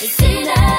It's enough.